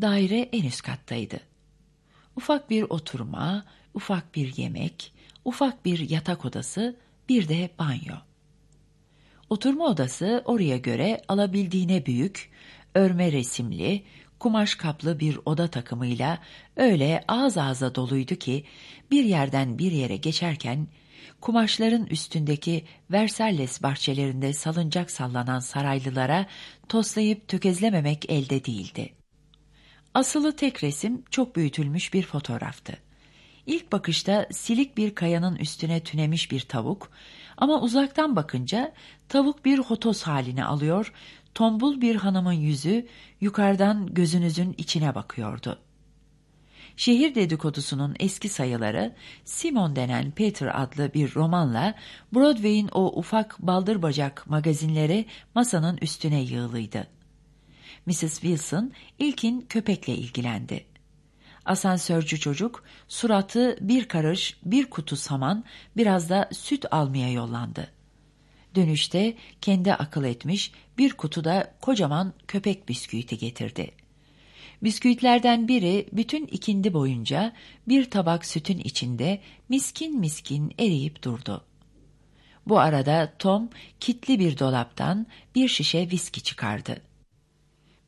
daire en üst kattaydı. Ufak bir oturma, ufak bir yemek, ufak bir yatak odası, bir de banyo. Oturma odası oraya göre alabildiğine büyük, örme resimli, kumaş kaplı bir oda takımıyla öyle ağız ağza doluydu ki bir yerden bir yere geçerken kumaşların üstündeki Versalles bahçelerinde salıncak sallanan saraylılara toslayıp tökezlememek elde değildi. Asılı tek resim çok büyütülmüş bir fotoğraftı. İlk bakışta silik bir kayanın üstüne tünemiş bir tavuk ama uzaktan bakınca tavuk bir hotos halini alıyor, tombul bir hanımın yüzü yukarıdan gözünüzün içine bakıyordu. Şehir dedikodusunun eski sayıları Simon denen Peter adlı bir romanla Broadway'in o ufak baldır bacak magazinleri masanın üstüne yığılıydı. Mrs. Wilson ilkin köpekle ilgilendi. Asansörcü çocuk suratı bir karış bir kutu saman biraz da süt almaya yollandı. Dönüşte kendi akıl etmiş bir kutuda kocaman köpek bisküviti getirdi. Bisküvitlerden biri bütün ikindi boyunca bir tabak sütün içinde miskin miskin eriyip durdu. Bu arada Tom kitli bir dolaptan bir şişe viski çıkardı.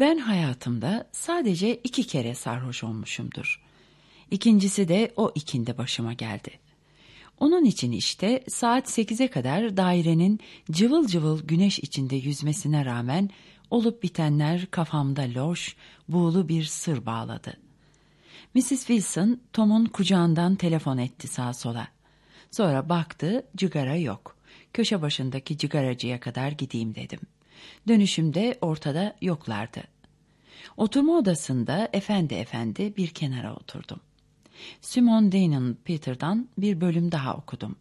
Ben hayatımda sadece iki kere sarhoş olmuşumdur. İkincisi de o ikindi başıma geldi. Onun için işte saat sekize kadar dairenin cıvıl cıvıl güneş içinde yüzmesine rağmen olup bitenler kafamda loş, buğulu bir sır bağladı. Mrs. Wilson Tom'un kucağından telefon etti sağa sola. Sonra baktı, cigara yok. Köşe başındaki cigaracıya kadar gideyim dedim. Dönüşümde ortada yoklardı. Oturma odasında efendi efendi bir kenara oturdum. Simon Day'nin Peter'dan bir bölüm daha okudum.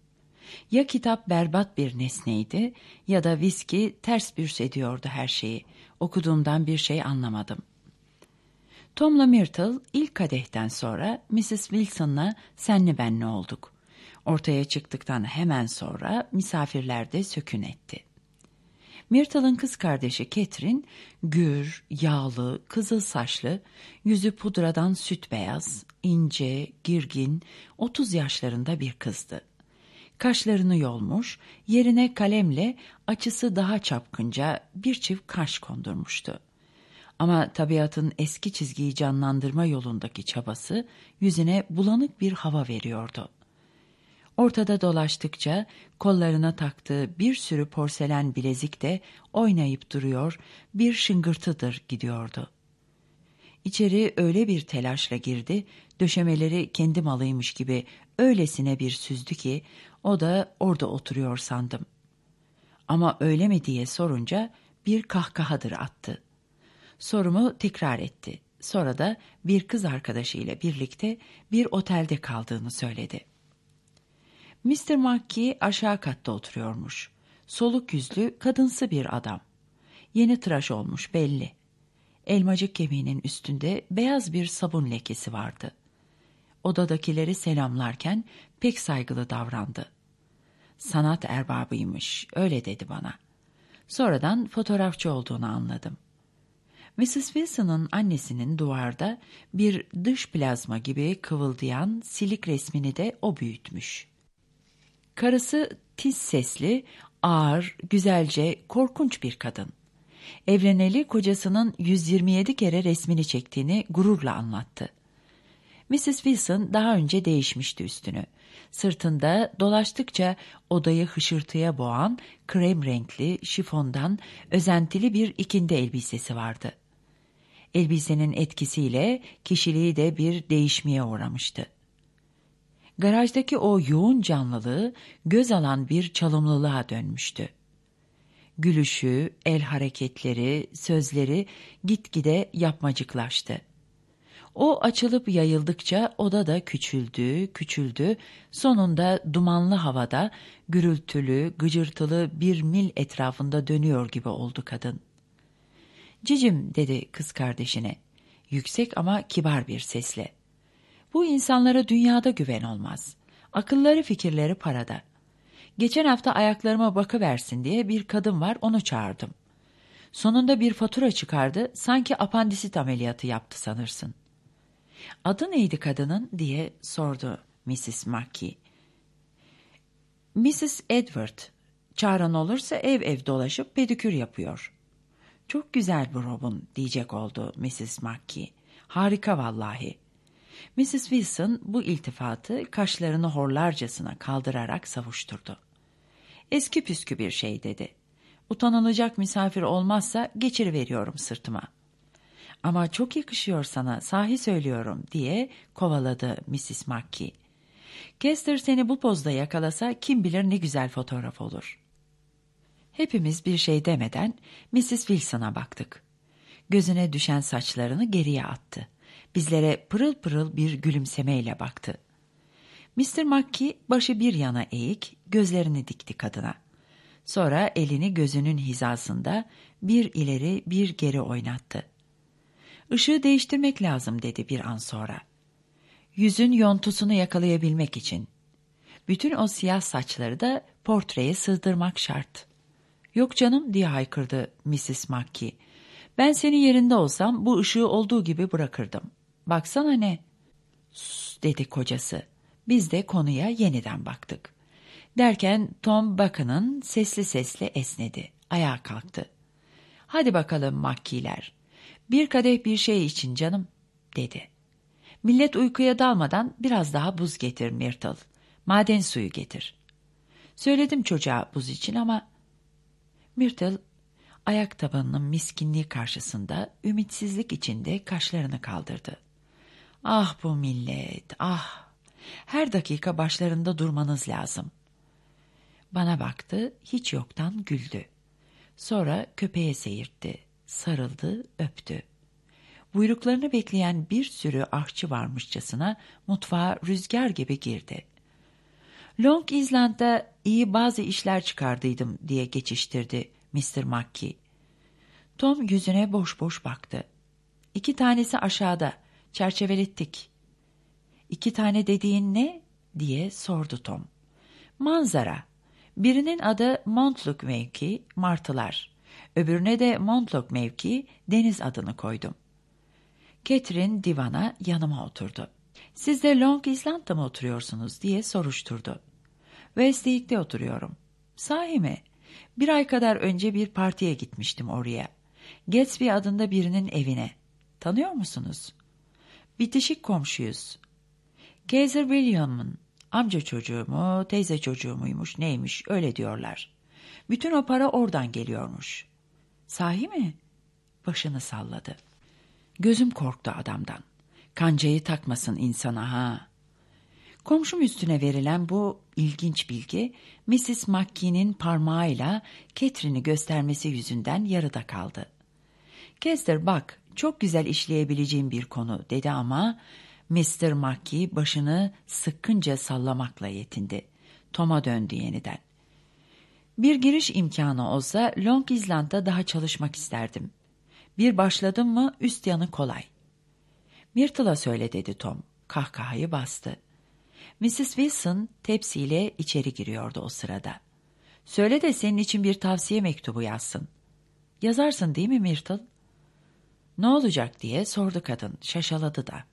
Ya kitap berbat bir nesneydi ya da viski ters bürs ediyordu her şeyi. Okuduğumdan bir şey anlamadım. Tom'la Myrtle ilk kadehten sonra Mrs. Wilson'la senli benli olduk. Ortaya çıktıktan hemen sonra misafirler de sökün etti. Myrtle'ın kız kardeşi Catherine, gür, yağlı, kızıl saçlı, yüzü pudradan süt beyaz, ince, girgin, 30 yaşlarında bir kızdı. Kaşlarını yolmuş, yerine kalemle açısı daha çapkınca bir çift kaş kondurmuştu. Ama tabiatın eski çizgiyi canlandırma yolundaki çabası yüzüne bulanık bir hava veriyordu. Ortada dolaştıkça kollarına taktığı bir sürü porselen bilezik de oynayıp duruyor, bir şıngırtıdır gidiyordu. İçeri öyle bir telaşla girdi, döşemeleri kendi malıymış gibi öylesine bir süzdü ki o da orada oturuyor sandım. Ama öyle mi diye sorunca bir kahkahadır attı. Sorumu tekrar etti. Sonra da bir kız arkadaşıyla birlikte bir otelde kaldığını söyledi.'' Mr. Mackey aşağı katta oturuyormuş. Soluk yüzlü, kadınsı bir adam. Yeni tıraş olmuş belli. Elmacık kemiğinin üstünde beyaz bir sabun lekesi vardı. Odadakileri selamlarken pek saygılı davrandı. Sanat erbabıymış, öyle dedi bana. Sonradan fotoğrafçı olduğunu anladım. Mrs. Wilson'ın annesinin duvarda bir dış plazma gibi kıvıldayan silik resmini de o büyütmüş.'' Karısı tiz sesli, ağır, güzelce, korkunç bir kadın. Evleneli kocasının 127 kere resmini çektiğini gururla anlattı. Mrs. Wilson daha önce değişmişti üstünü. Sırtında dolaştıkça odayı hışırtıya boğan krem renkli şifondan özentili bir ikindi elbisesi vardı. Elbisenin etkisiyle kişiliği de bir değişmeye uğramıştı. Garajdaki o yoğun canlılığı göz alan bir çalımlılığa dönmüştü. Gülüşü, el hareketleri, sözleri gitgide yapmacıklaştı. O açılıp yayıldıkça oda da küçüldü, küçüldü. Sonunda dumanlı havada gürültülü, gıcırtılı bir mil etrafında dönüyor gibi oldu kadın. Cicim dedi kız kardeşine. Yüksek ama kibar bir sesle. Bu insanlara dünyada güven olmaz. Akılları fikirleri parada. Geçen hafta ayaklarıma bakıversin diye bir kadın var onu çağırdım. Sonunda bir fatura çıkardı, sanki apandisit ameliyatı yaptı sanırsın. Adı neydi kadının diye sordu Mrs. Mackey. Mrs. Edward, çağıran olursa ev ev dolaşıp pedikür yapıyor. Çok güzel bu Robin diyecek oldu Mrs. Mackey. Harika vallahi. Mrs. Wilson bu iltifatı kaşlarını horlarcasına kaldırarak savuşturdu. Eski püskü bir şey dedi. Utanılacak misafir olmazsa geçiriveriyorum sırtıma. Ama çok yakışıyor sana, sahi söylüyorum diye kovaladı Mrs. Mackey. Kester seni bu pozda yakalasa kim bilir ne güzel fotoğraf olur. Hepimiz bir şey demeden Mrs. Wilson'a baktık. Gözüne düşen saçlarını geriye attı. Bizlere pırıl pırıl bir gülümsemeyle baktı. Mr. Mackey başı bir yana eğik, gözlerini dikti kadına. Sonra elini gözünün hizasında bir ileri bir geri oynattı. Işığı değiştirmek lazım dedi bir an sonra. Yüzün yontusunu yakalayabilmek için. Bütün o siyah saçları da portreye sığdırmak şart. Yok canım diye haykırdı Mrs. Mackey. Ben senin yerinde olsam bu ışığı olduğu gibi bırakırdım. Baksana ne? Sus dedi kocası. Biz de konuya yeniden baktık. Derken Tom Buchan'ın sesli sesli esnedi. Ayağa kalktı. Hadi bakalım makkiler. Bir kadeh bir şey için canım, dedi. Millet uykuya dalmadan biraz daha buz getir Myrtle. Maden suyu getir. Söyledim çocuğa buz için ama... Myrtle ayak tabanının miskinliği karşısında ümitsizlik içinde kaşlarını kaldırdı. Ah bu millet, ah! Her dakika başlarında durmanız lazım. Bana baktı, hiç yoktan güldü. Sonra köpeğe seyirtti, sarıldı, öptü. Buyruklarını bekleyen bir sürü ahçı varmışçasına mutfağa rüzgar gibi girdi. Long Island'da iyi bazı işler çıkardıydım diye geçiştirdi Mr. Mackey. Tom yüzüne boş boş baktı. İki tanesi aşağıda, çerçevelettik. İki tane dediğin ne? diye sordu Tom. Manzara. Birinin adı Montluk mevki, martılar. Öbürüne de Montluk mevki, deniz adını koydum. Catherine divana yanıma oturdu. Siz de Long Island'da mı oturuyorsunuz diye soruşturdu. Westlake'de oturuyorum. Sahi mi? Bir ay kadar önce bir partiye gitmiştim oraya. Gatsby adında birinin evine. Tanıyor musunuz? Bitişik komşuyuz. Kaiser William'ın amca çocuğu mu, teyze çocuğu muymuş, neymiş öyle diyorlar. Bütün o para oradan geliyormuş. Sahi mi? Başını salladı. Gözüm korktu adamdan. Kancayı takmasın insana ha. Komşum üstüne verilen bu ilginç bilgi, Mrs. Mackey'nin parmağıyla Catherine'i göstermesi yüzünden yarıda kaldı. Kester bak, çok güzel işleyebileceğim bir konu dedi ama Mr. Mackey başını sıkkınca sallamakla yetindi. Tom'a döndü yeniden. Bir giriş imkanı olsa Long Island'da daha çalışmak isterdim. Bir başladım mı üst yanı kolay. Myrtle'a söyle dedi Tom. Kahkahayı bastı. Mrs. Wilson tepsiyle içeri giriyordu o sırada. Söyle de senin için bir tavsiye mektubu yazsın. Yazarsın değil mi Myrtle? Ne olacak diye sordu kadın, şaşaladı da.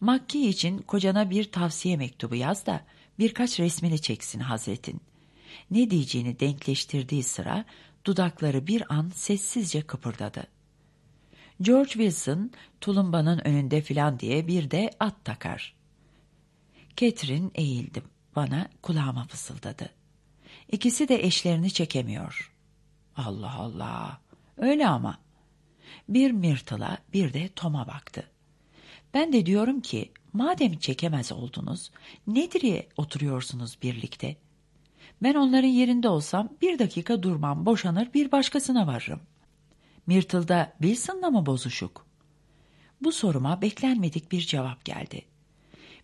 Makki için kocana bir tavsiye mektubu yaz da birkaç resmini çeksin Hazretin. Ne diyeceğini denkleştirdiği sıra dudakları bir an sessizce kıpırdadı. George Wilson tulumbanın önünde filan diye bir de at takar. Catherine eğildi. Bana kulağıma fısıldadı. İkisi de eşlerini çekemiyor. Allah Allah. Öyle ama. Bir Myrtle'a bir de Tom'a baktı. Ben de diyorum ki madem çekemez oldunuz nedir oturuyorsunuz birlikte? Ben onların yerinde olsam bir dakika durmam boşanır bir başkasına varırım. Myrtle'da Wilson'la mı bozuşuk? Bu soruma beklenmedik bir cevap geldi.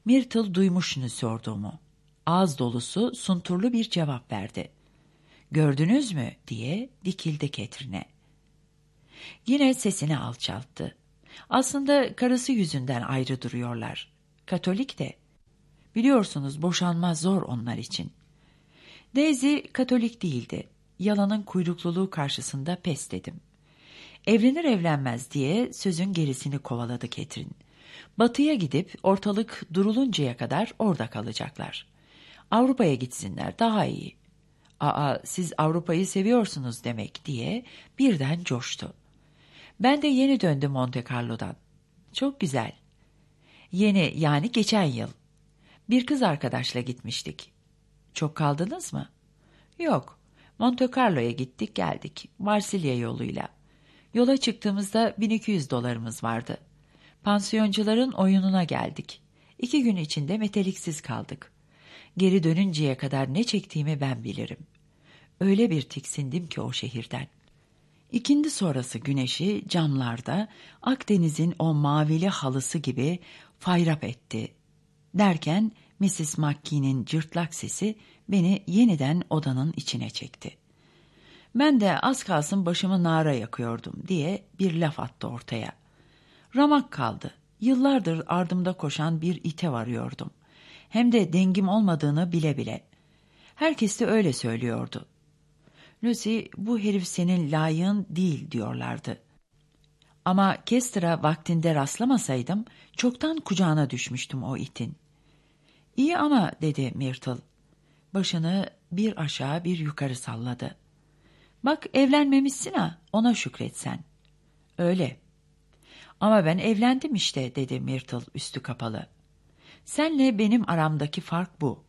Myrtle duymuş ne sorduğumu. Ağız dolusu sunturlu bir cevap verdi. Gördünüz mü diye dikildi Ketrine. Yine sesini alçalttı. Aslında karısı yüzünden ayrı duruyorlar. Katolik de. Biliyorsunuz boşanma zor onlar için. Daisy Katolik değildi. Yalanın kuyrukluluğu karşısında pes dedim. Evlenir evlenmez diye sözün gerisini kovaladı Ketrin. Batıya gidip ortalık duruluncaya kadar orada kalacaklar. Avrupa'ya gitsinler daha iyi. Aa siz Avrupa'yı seviyorsunuz demek diye birden coştu. Ben de yeni döndüm Monte Carlo'dan. Çok güzel. Yeni yani geçen yıl. Bir kız arkadaşla gitmiştik. Çok kaldınız mı? Yok. Monte Carlo'ya gittik geldik. Marsilya yoluyla. Yola çıktığımızda 1200 dolarımız vardı. Pansiyoncuların oyununa geldik. İki gün içinde meteliksiz kaldık. Geri dönünceye kadar ne çektiğimi ben bilirim. Öyle bir tiksindim ki o şehirden. İkindi sonrası güneşi camlarda Akdeniz'in o mavili halısı gibi fayrap etti. Derken Mrs. McKee'nin cırtlak sesi beni yeniden odanın içine çekti. Ben de az kalsın başımı nara yakıyordum diye bir laf attı ortaya. Ramak kaldı. Yıllardır ardımda koşan bir ite varıyordum. Hem de dengim olmadığını bile bile. Herkes de öyle söylüyordu. Lucy bu herif senin layığın değil diyorlardı. Ama Kester'a vaktinde rastlamasaydım çoktan kucağına düşmüştüm o itin. İyi ama dedi Myrtle. Başını bir aşağı bir yukarı salladı. Bak evlenmemişsin ha ona şükretsen. Öyle. Ama ben evlendim işte dedi Myrtle üstü kapalı. Senle benim aramdaki fark bu.